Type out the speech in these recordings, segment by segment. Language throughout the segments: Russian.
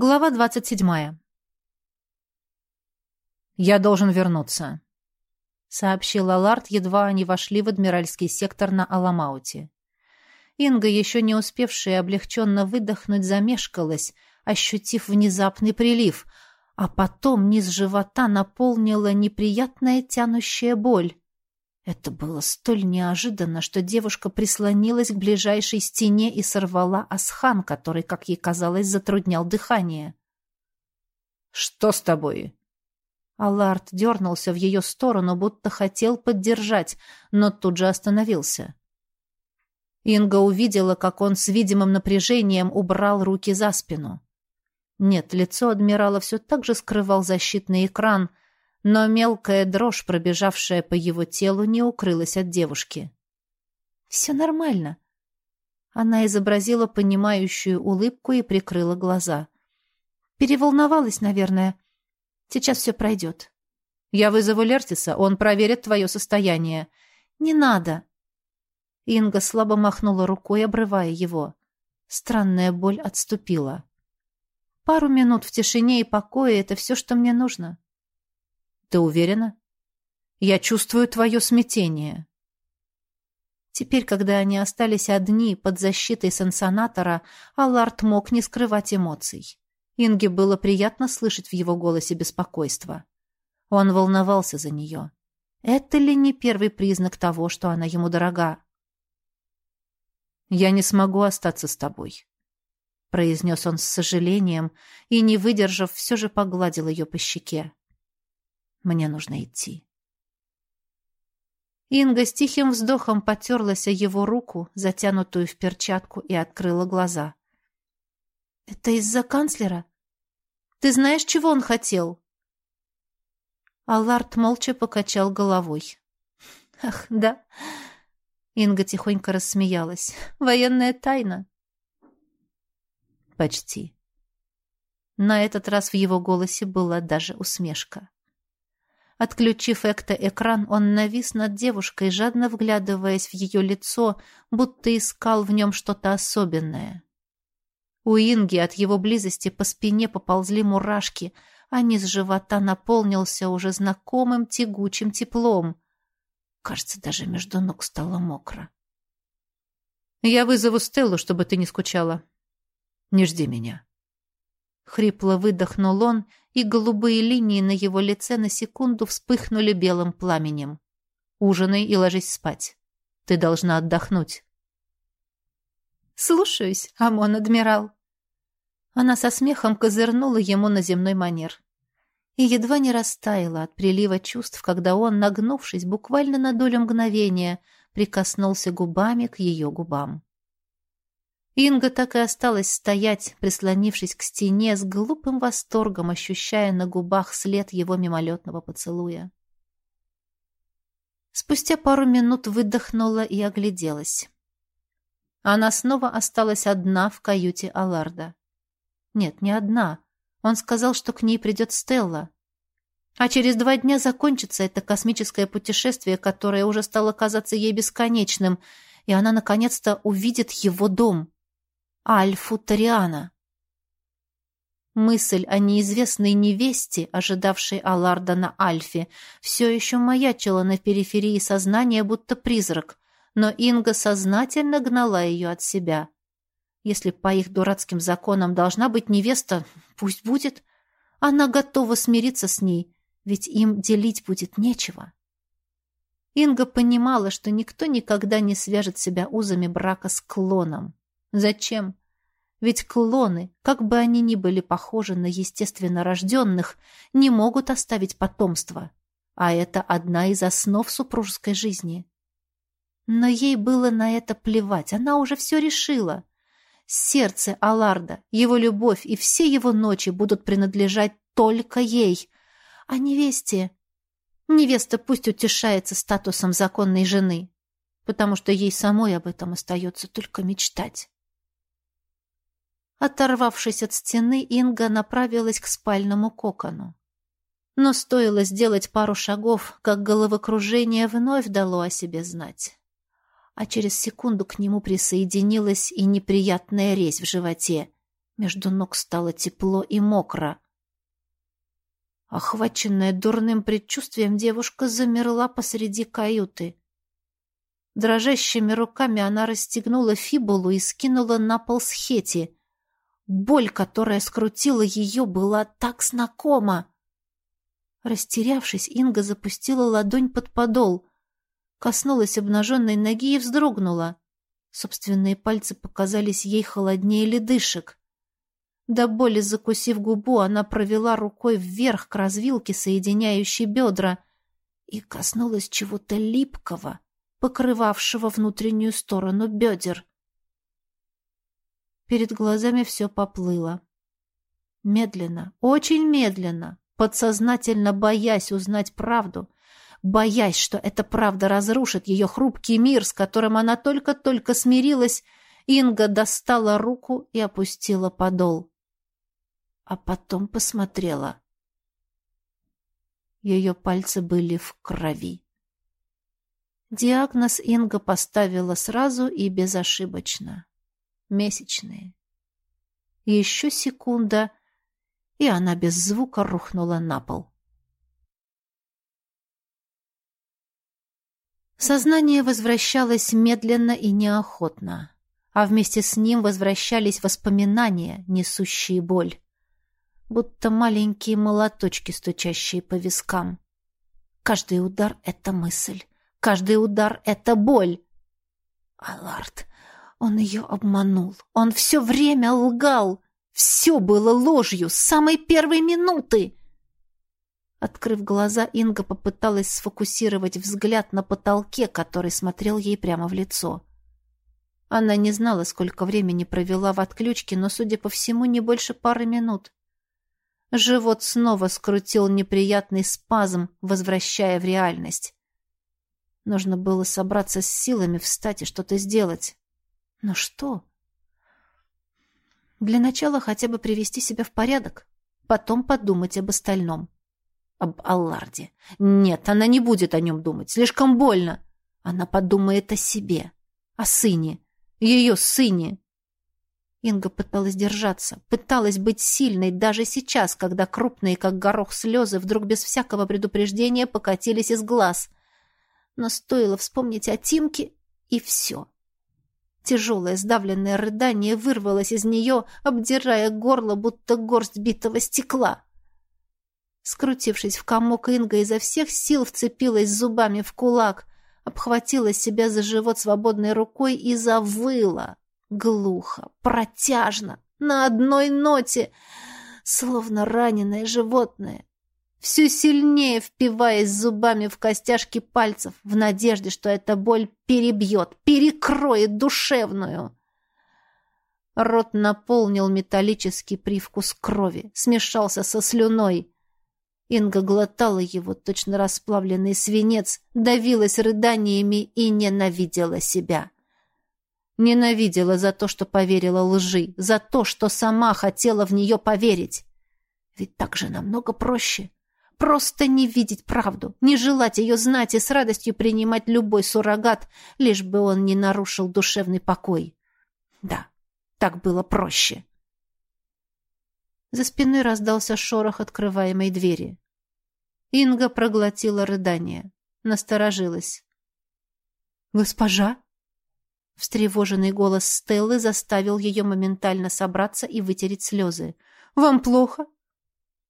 Глава двадцать седьмая. «Я должен вернуться», — сообщил Аларт, едва они вошли в адмиральский сектор на Аламауте. Инга, еще не успевшая облегченно выдохнуть, замешкалась, ощутив внезапный прилив, а потом низ живота наполнила неприятная тянущая боль. Это было столь неожиданно, что девушка прислонилась к ближайшей стене и сорвала асхан, который, как ей казалось, затруднял дыхание. «Что с тобой?» Аларт дернулся в ее сторону, будто хотел поддержать, но тут же остановился. Инга увидела, как он с видимым напряжением убрал руки за спину. Нет, лицо адмирала все так же скрывал защитный экран — но мелкая дрожь, пробежавшая по его телу, не укрылась от девушки. «Все нормально». Она изобразила понимающую улыбку и прикрыла глаза. «Переволновалась, наверное. Сейчас все пройдет». «Я вызову Лертиса, он проверит твое состояние». «Не надо». Инга слабо махнула рукой, обрывая его. Странная боль отступила. «Пару минут в тишине и покое — это все, что мне нужно». Ты уверена? Я чувствую твое смятение. Теперь, когда они остались одни под защитой сенсонатора, Аллард мог не скрывать эмоций. Инге было приятно слышать в его голосе беспокойство. Он волновался за нее. Это ли не первый признак того, что она ему дорога? «Я не смогу остаться с тобой», — произнес он с сожалением и, не выдержав, все же погладил ее по щеке. Мне нужно идти. Инга с тихим вздохом потерлась о его руку, затянутую в перчатку, и открыла глаза. «Это из-за канцлера? Ты знаешь, чего он хотел?» Аллард молча покачал головой. «Ах, да!» Инга тихонько рассмеялась. «Военная тайна!» «Почти». На этот раз в его голосе была даже усмешка. Отключив экто-экран, он навис над девушкой, жадно вглядываясь в ее лицо, будто искал в нем что-то особенное. У Инги от его близости по спине поползли мурашки, а низ живота наполнился уже знакомым тягучим теплом. Кажется, даже между ног стало мокро. «Я вызову Стеллу, чтобы ты не скучала. Не жди меня». Хрипло выдохнул он, и голубые линии на его лице на секунду вспыхнули белым пламенем. «Ужинай и ложись спать. Ты должна отдохнуть». «Слушаюсь, Амон-адмирал». Она со смехом козырнула ему на земной манер. И едва не растаяла от прилива чувств, когда он, нагнувшись буквально на долю мгновения, прикоснулся губами к ее губам. Инга так и осталась стоять, прислонившись к стене, с глупым восторгом ощущая на губах след его мимолетного поцелуя. Спустя пару минут выдохнула и огляделась. Она снова осталась одна в каюте Аларда. Нет, не одна. Он сказал, что к ней придет Стелла. А через два дня закончится это космическое путешествие, которое уже стало казаться ей бесконечным, и она наконец-то увидит его дом — Альфу Ториана. Мысль о неизвестной невесте, ожидавшей Аларда на Альфе, все еще маячила на периферии сознания, будто призрак, но Инга сознательно гнала ее от себя. Если по их дурацким законам должна быть невеста, пусть будет. Она готова смириться с ней, ведь им делить будет нечего. Инга понимала, что никто никогда не свяжет себя узами брака с клоном. Зачем? Ведь клоны, как бы они ни были похожи на естественно рожденных, не могут оставить потомство. А это одна из основ супружеской жизни. Но ей было на это плевать, она уже все решила. Сердце Аларда, его любовь и все его ночи будут принадлежать только ей. А невесте... Невеста пусть утешается статусом законной жены, потому что ей самой об этом остается только мечтать. Оторвавшись от стены, Инга направилась к спальному кокону. Но стоило сделать пару шагов, как головокружение вновь дало о себе знать. А через секунду к нему присоединилась и неприятная резь в животе. Между ног стало тепло и мокро. Охваченная дурным предчувствием, девушка замерла посреди каюты. Дрожащими руками она расстегнула фибулу и скинула на пол схети. Боль, которая скрутила ее, была так знакома. Растерявшись, Инга запустила ладонь под подол, коснулась обнаженной ноги и вздрогнула. Собственные пальцы показались ей холоднее ледышек. До боли закусив губу, она провела рукой вверх к развилке, соединяющей бедра, и коснулась чего-то липкого, покрывавшего внутреннюю сторону бедер. Перед глазами все поплыло. Медленно, очень медленно, подсознательно боясь узнать правду, боясь, что эта правда разрушит ее хрупкий мир, с которым она только-только смирилась, Инга достала руку и опустила подол. А потом посмотрела. Ее пальцы были в крови. Диагноз Инга поставила сразу и безошибочно. Месячные. Еще секунда, и она без звука рухнула на пол. Сознание возвращалось медленно и неохотно, а вместе с ним возвращались воспоминания, несущие боль, будто маленькие молоточки, стучащие по вискам. Каждый удар — это мысль, каждый удар — это боль. Аларт, он ее обманул, он все время лгал, все было ложью с самой первой минуты. Открыв глаза, Инга попыталась сфокусировать взгляд на потолке, который смотрел ей прямо в лицо. Она не знала, сколько времени провела в отключке, но, судя по всему, не больше пары минут. Живот снова скрутил неприятный спазм, возвращая в реальность. Нужно было собраться с силами, встать и что-то сделать. Но что? Для начала хотя бы привести себя в порядок, потом подумать об остальном. Об Алларде. Нет, она не будет о нем думать. Слишком больно. Она подумает о себе, о сыне, ее сыне. Инга пыталась держаться, пыталась быть сильной даже сейчас, когда крупные, как горох, слезы вдруг без всякого предупреждения покатились из глаз. Но стоило вспомнить о Тимке, и все. Тяжелое сдавленное рыдание вырвалось из нее, обдирая горло, будто горсть битого стекла. Скрутившись в комок, Инга изо всех сил вцепилась зубами в кулак, обхватила себя за живот свободной рукой и завыла. Глухо, протяжно, на одной ноте, словно раненое животное, все сильнее впиваясь зубами в костяшки пальцев, в надежде, что эта боль перебьет, перекроет душевную. Рот наполнил металлический привкус крови, смешался со слюной. Инга глотала его, точно расплавленный свинец, давилась рыданиями и ненавидела себя. Ненавидела за то, что поверила лжи, за то, что сама хотела в нее поверить. Ведь так же намного проще. Просто не видеть правду, не желать ее знать и с радостью принимать любой суррогат, лишь бы он не нарушил душевный покой. Да, так было проще. За спиной раздался шорох открываемой двери. Инга проглотила рыдание, насторожилась. «Госпожа?» Встревоженный голос Стеллы заставил ее моментально собраться и вытереть слезы. «Вам плохо?»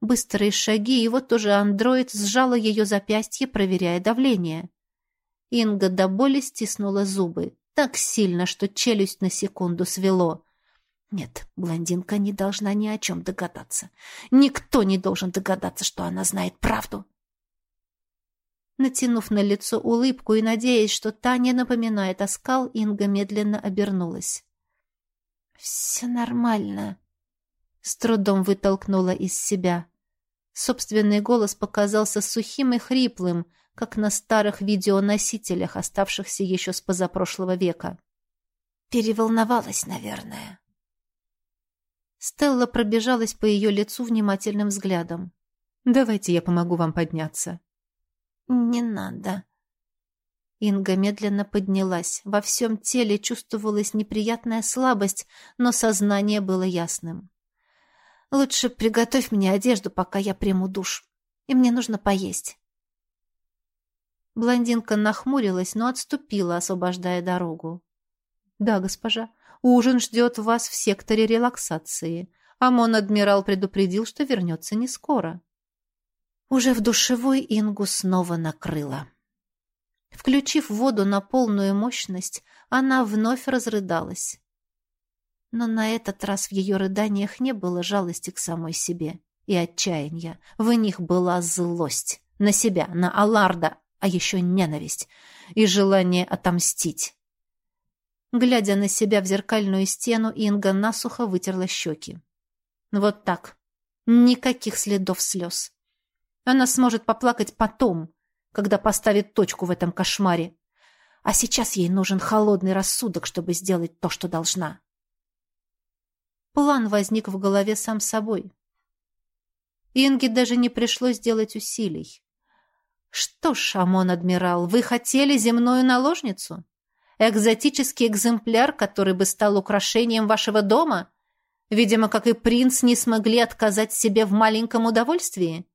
Быстрые шаги, и вот уже андроид сжала ее запястье, проверяя давление. Инга до боли стиснула зубы, так сильно, что челюсть на секунду свело. Нет, блондинка не должна ни о чем догадаться. Никто не должен догадаться, что она знает правду. Натянув на лицо улыбку и надеясь, что та не напоминает оскал, Инга медленно обернулась. «Все нормально», — с трудом вытолкнула из себя. Собственный голос показался сухим и хриплым, как на старых видеоносителях, оставшихся еще с позапрошлого века. «Переволновалась, наверное». Стелла пробежалась по ее лицу внимательным взглядом. «Давайте я помогу вам подняться». «Не надо». Инга медленно поднялась. Во всем теле чувствовалась неприятная слабость, но сознание было ясным. Лучше приготовь мне одежду, пока я приму душ. И мне нужно поесть. Блондинка нахмурилась, но отступила, освобождая дорогу. «Да, госпожа, ужин ждет вас в секторе релаксации. Амон-адмирал предупредил, что вернется не скоро». Уже в душевой Ингу снова накрыла. Включив воду на полную мощность, она вновь разрыдалась. Но на этот раз в ее рыданиях не было жалости к самой себе и отчаяния. В них была злость на себя, на Аларда, а еще ненависть и желание отомстить. Глядя на себя в зеркальную стену, Инга насухо вытерла щеки. Вот так. Никаких следов слез. Она сможет поплакать потом, когда поставит точку в этом кошмаре. А сейчас ей нужен холодный рассудок, чтобы сделать то, что должна. План возник в голове сам собой. Инге даже не пришлось делать усилий. Что ж, Амон-адмирал, вы хотели земную наложницу? Экзотический экземпляр, который бы стал украшением вашего дома? Видимо, как и принц, не смогли отказать себе в маленьком удовольствии?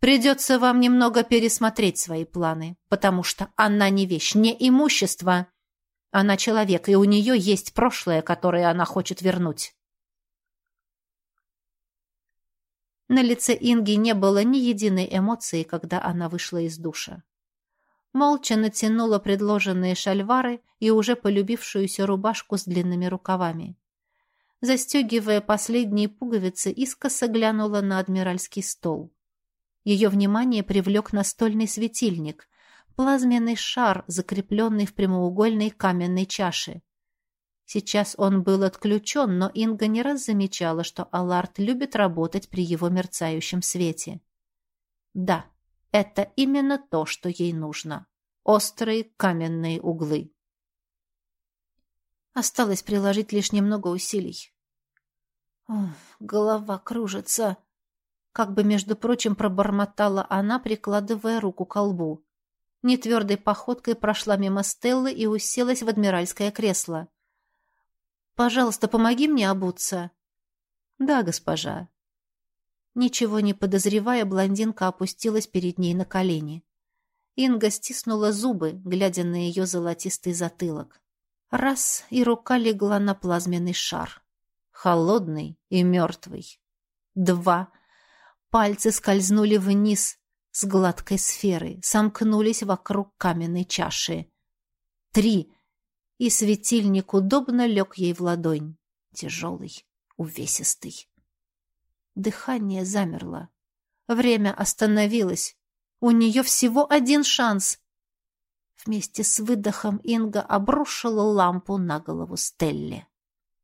Придется вам немного пересмотреть свои планы, потому что она не вещь, не имущество. Она человек, и у нее есть прошлое, которое она хочет вернуть. На лице Инги не было ни единой эмоции, когда она вышла из душа. Молча натянула предложенные шальвары и уже полюбившуюся рубашку с длинными рукавами. Застегивая последние пуговицы, искоса глянула на адмиральский стол. Ее внимание привлек настольный светильник, плазменный шар, закрепленный в прямоугольной каменной чаше. Сейчас он был отключен, но Инга не раз замечала, что Аларт любит работать при его мерцающем свете. Да, это именно то, что ей нужно. Острые каменные углы. Осталось приложить лишь немного усилий. Ох, голова кружится. Как бы, между прочим, пробормотала она, прикладывая руку к колбу. Нетвердой походкой прошла мимо Стеллы и уселась в адмиральское кресло. «Пожалуйста, помоги мне обуться». «Да, госпожа». Ничего не подозревая, блондинка опустилась перед ней на колени. Инга стиснула зубы, глядя на ее золотистый затылок. Раз, и рука легла на плазменный шар. Холодный и мертвый. Два, Пальцы скользнули вниз с гладкой сферы, сомкнулись вокруг каменной чаши. Три. И светильник удобно лег ей в ладонь. Тяжелый, увесистый. Дыхание замерло. Время остановилось. У нее всего один шанс. Вместе с выдохом Инга обрушила лампу на голову Стелле.